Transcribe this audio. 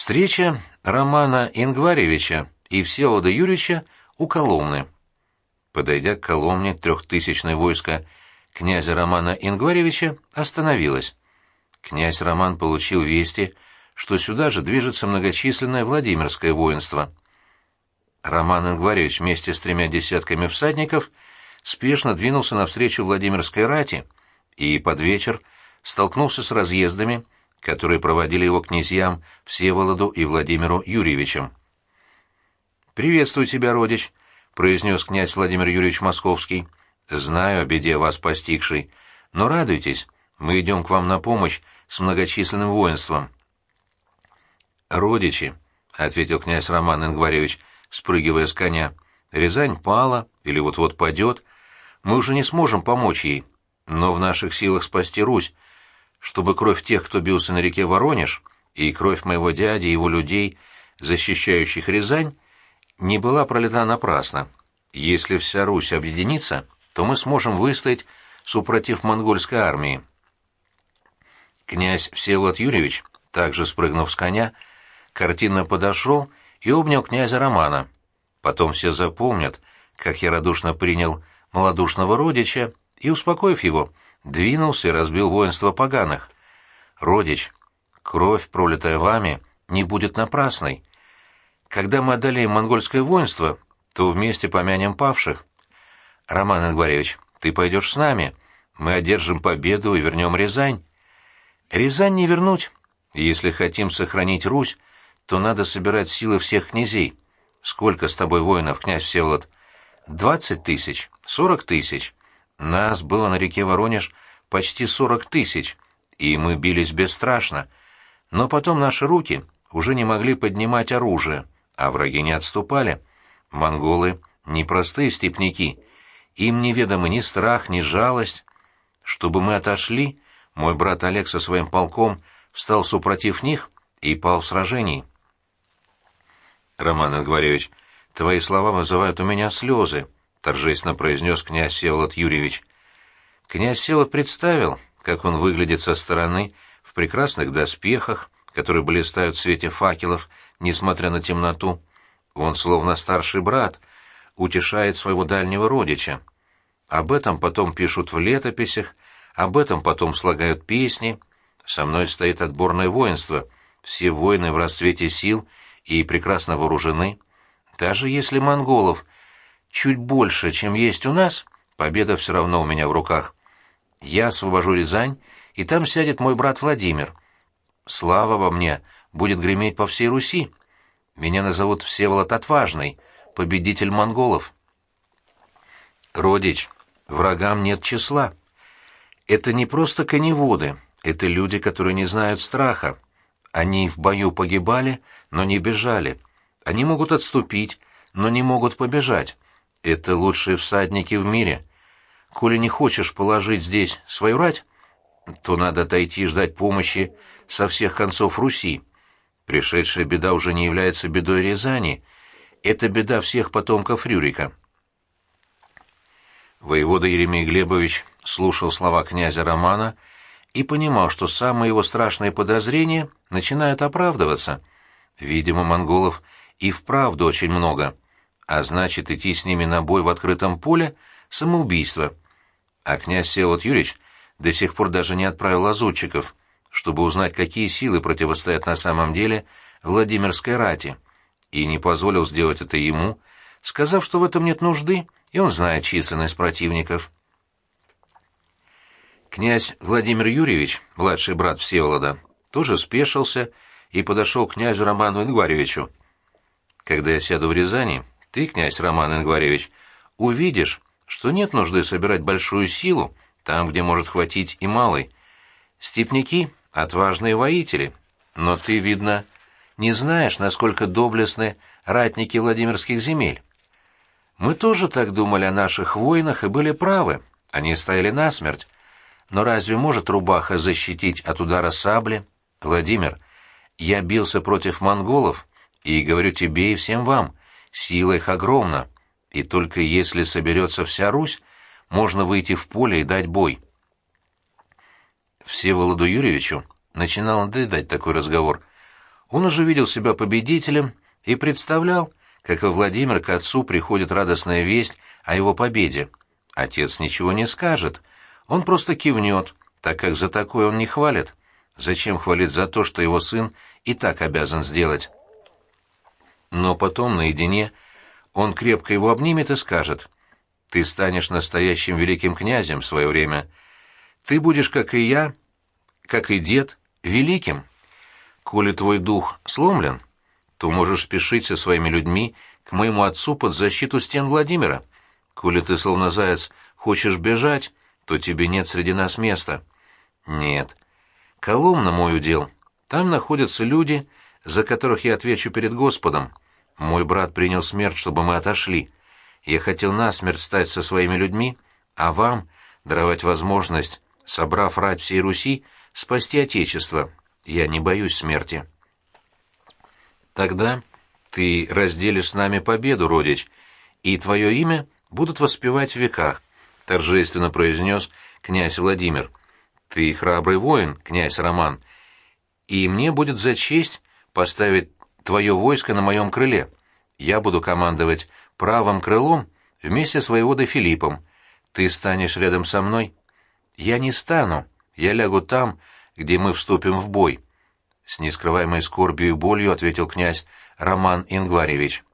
Встреча Романа Ингваревича и Всеволода Юрьевича у Коломны. Подойдя к Коломне, трехтысячное войско князя Романа Ингваревича остановилось. Князь Роман получил вести, что сюда же движется многочисленное Владимирское воинство. Роман Ингваревич вместе с тремя десятками всадников спешно двинулся навстречу Владимирской рати и под вечер столкнулся с разъездами, которые проводили его князьям Всеволоду и Владимиру Юрьевичам. «Приветствую тебя, родич», — произнес князь Владимир Юрьевич Московский. «Знаю о беде вас постигшей, но радуйтесь, мы идем к вам на помощь с многочисленным воинством». «Родичи», — ответил князь Роман Ингваревич, спрыгивая с коня, — «Рязань пала или вот-вот падет. Мы уже не сможем помочь ей, но в наших силах спасти Русь, чтобы кровь тех, кто бился на реке Воронеж, и кровь моего дяди и его людей, защищающих Рязань, не была пролита напрасно. Если вся Русь объединится, то мы сможем выстоять супротив монгольской армии. Князь Всеволод Юрьевич, также спрыгнув с коня, картинно подошел и обнял князя Романа. Потом все запомнят, как я радушно принял малодушного родича и, успокоив его, двинулся и разбил воинство поганых. Родич, кровь, пролитая вами, не будет напрасной. Когда мы одолеем монгольское воинство, то вместе помянем павших. Роман Ингваревич, ты пойдешь с нами. Мы одержим победу и вернем Рязань. Рязань не вернуть. Если хотим сохранить Русь, то надо собирать силы всех князей. Сколько с тобой воинов, князь Всеволод? Двадцать тысяч? Сорок тысяч? Нас было на реке Воронеж почти сорок тысяч, и мы бились бесстрашно. Но потом наши руки уже не могли поднимать оружие, а враги не отступали. Монголы — непростые степняки. Им неведомы ни страх, ни жалость. Чтобы мы отошли, мой брат Олег со своим полком встал супротив них и пал в сражении. Роман Ингваревич, твои слова вызывают у меня слезы. — торжественно произнес князь Всеволод Юрьевич. Князь Всеволод представил, как он выглядит со стороны, в прекрасных доспехах, которые блистают в свете факелов, несмотря на темноту. Он, словно старший брат, утешает своего дальнего родича. Об этом потом пишут в летописях, об этом потом слагают песни. Со мной стоит отборное воинство, все воины в расцвете сил и прекрасно вооружены. Даже если монголов — чуть больше, чем есть у нас, победа все равно у меня в руках. Я освобожу Рязань, и там сядет мой брат Владимир. Слава во мне будет греметь по всей Руси. Меня назовут Всеволод Отважный, победитель монголов. Родич, врагам нет числа. Это не просто коневоды, это люди, которые не знают страха. Они в бою погибали, но не бежали. Они могут отступить, но не могут побежать. Это лучшие всадники в мире. Коли не хочешь положить здесь свою рать, то надо отойти и ждать помощи со всех концов Руси. Пришедшая беда уже не является бедой Рязани, это беда всех потомков Рюрика. Воевода Еремей Глебович слушал слова князя Романа и понимал, что самые его страшные подозрения начинают оправдываться. Видимо, монголов и вправду очень много — а значит, идти с ними на бой в открытом поле — самоубийство. А князь Всеволод Юрьевич до сих пор даже не отправил лазутчиков, чтобы узнать, какие силы противостоят на самом деле Владимирской рати, и не позволил сделать это ему, сказав, что в этом нет нужды, и он знает численность противников. Князь Владимир Юрьевич, младший брат Всеволода, тоже спешился и подошел к князю Роману Ингваревичу. «Когда я сяду в Рязани, ты, князь Роман Ингваревич, увидишь, что нет нужды собирать большую силу там, где может хватить и малый. Степняки — отважные воители, но ты, видно, не знаешь, насколько доблестны ратники Владимирских земель. Мы тоже так думали о наших воинах и были правы, они стояли насмерть. Но разве может рубаха защитить от удара сабли? Владимир, я бился против монголов, и говорю тебе и всем вам, Сила их огромна, и только если соберется вся Русь, можно выйти в поле и дать бой. Всеволоду Юрьевичу начинал надоедать такой разговор. Он уже видел себя победителем и представлял, как во Владимир к отцу приходит радостная весть о его победе. Отец ничего не скажет, он просто кивнет, так как за такое он не хвалит. Зачем хвалить за то, что его сын и так обязан сделать? Но потом, наедине, он крепко его обнимет и скажет, «Ты станешь настоящим великим князем в свое время. Ты будешь, как и я, как и дед, великим. Коли твой дух сломлен, то можешь спешить со своими людьми к моему отцу под защиту стен Владимира. Коли ты, словно заяц, хочешь бежать, то тебе нет среди нас места». «Нет. Коломна мой удел. Там находятся люди, за которых я отвечу перед Господом. Мой брат принял смерть, чтобы мы отошли. Я хотел насмерть стать со своими людьми, а вам даровать возможность, собрав рать всей Руси, спасти Отечество. Я не боюсь смерти. Тогда ты разделишь с нами победу, родич, и твое имя будут воспевать в веках, — торжественно произнес князь Владимир. Ты храбрый воин, князь Роман, и мне будет за честь поставить твое войско на моем крыле. Я буду командовать правым крылом вместе с воеводой Филиппом. Ты станешь рядом со мной? Я не стану. Я лягу там, где мы вступим в бой. С нескрываемой скорбью и болью ответил князь Роман Ингваревич.